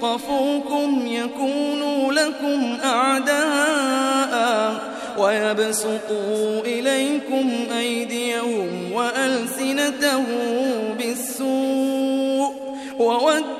يثقفوكم يكونوا لكم أعداء ويبسطوا إليكم أيديهم وألسنتهم بالسوء وودوا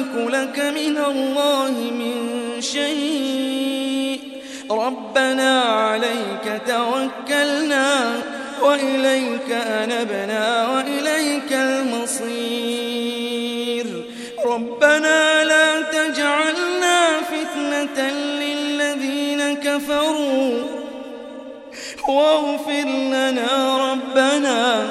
أملك لك من الله من شيء. ربنا عليك توكلنا وإليك أنبنا وإليك المصير. ربنا لا تجعلنا فتنة للذين كفروا. واغفر لنا ربنا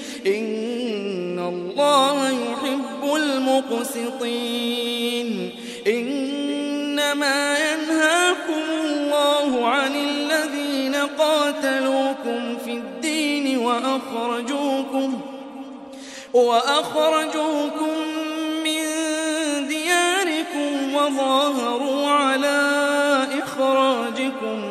إن الله يحب المقسطين. إنما ينهاكم الله عن الذين قاتلوكم في الدين وأخرجوكم وأخرجوكم من دياركم وظاهروا على إخراجكم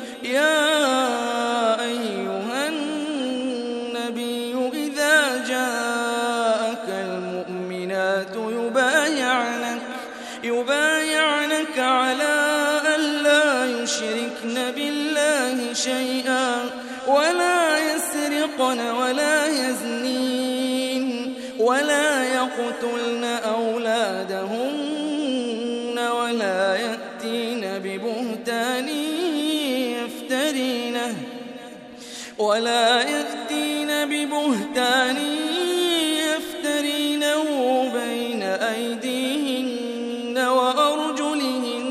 يا أيها النبي إذا جاءك المؤمنات يبايعنك يبايعنك على أن لا يشركن بالله شيئا ولا يسرقن ولا يزنين ولا يقتلن أولادهن يفترينه ولا يأتين ببهتان يفترينه بين أيديهن وأرجلهن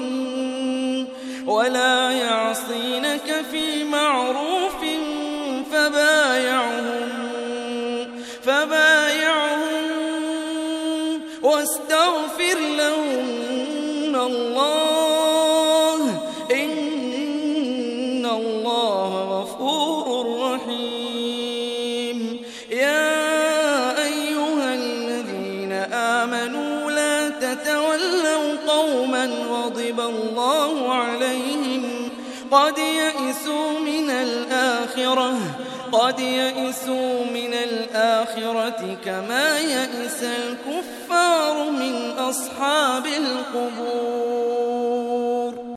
ولا يعصينك في معروف قد يئسوا من الآخرة قد يئسوا من الآخرة كما يئس الكفار من أصحاب القبور.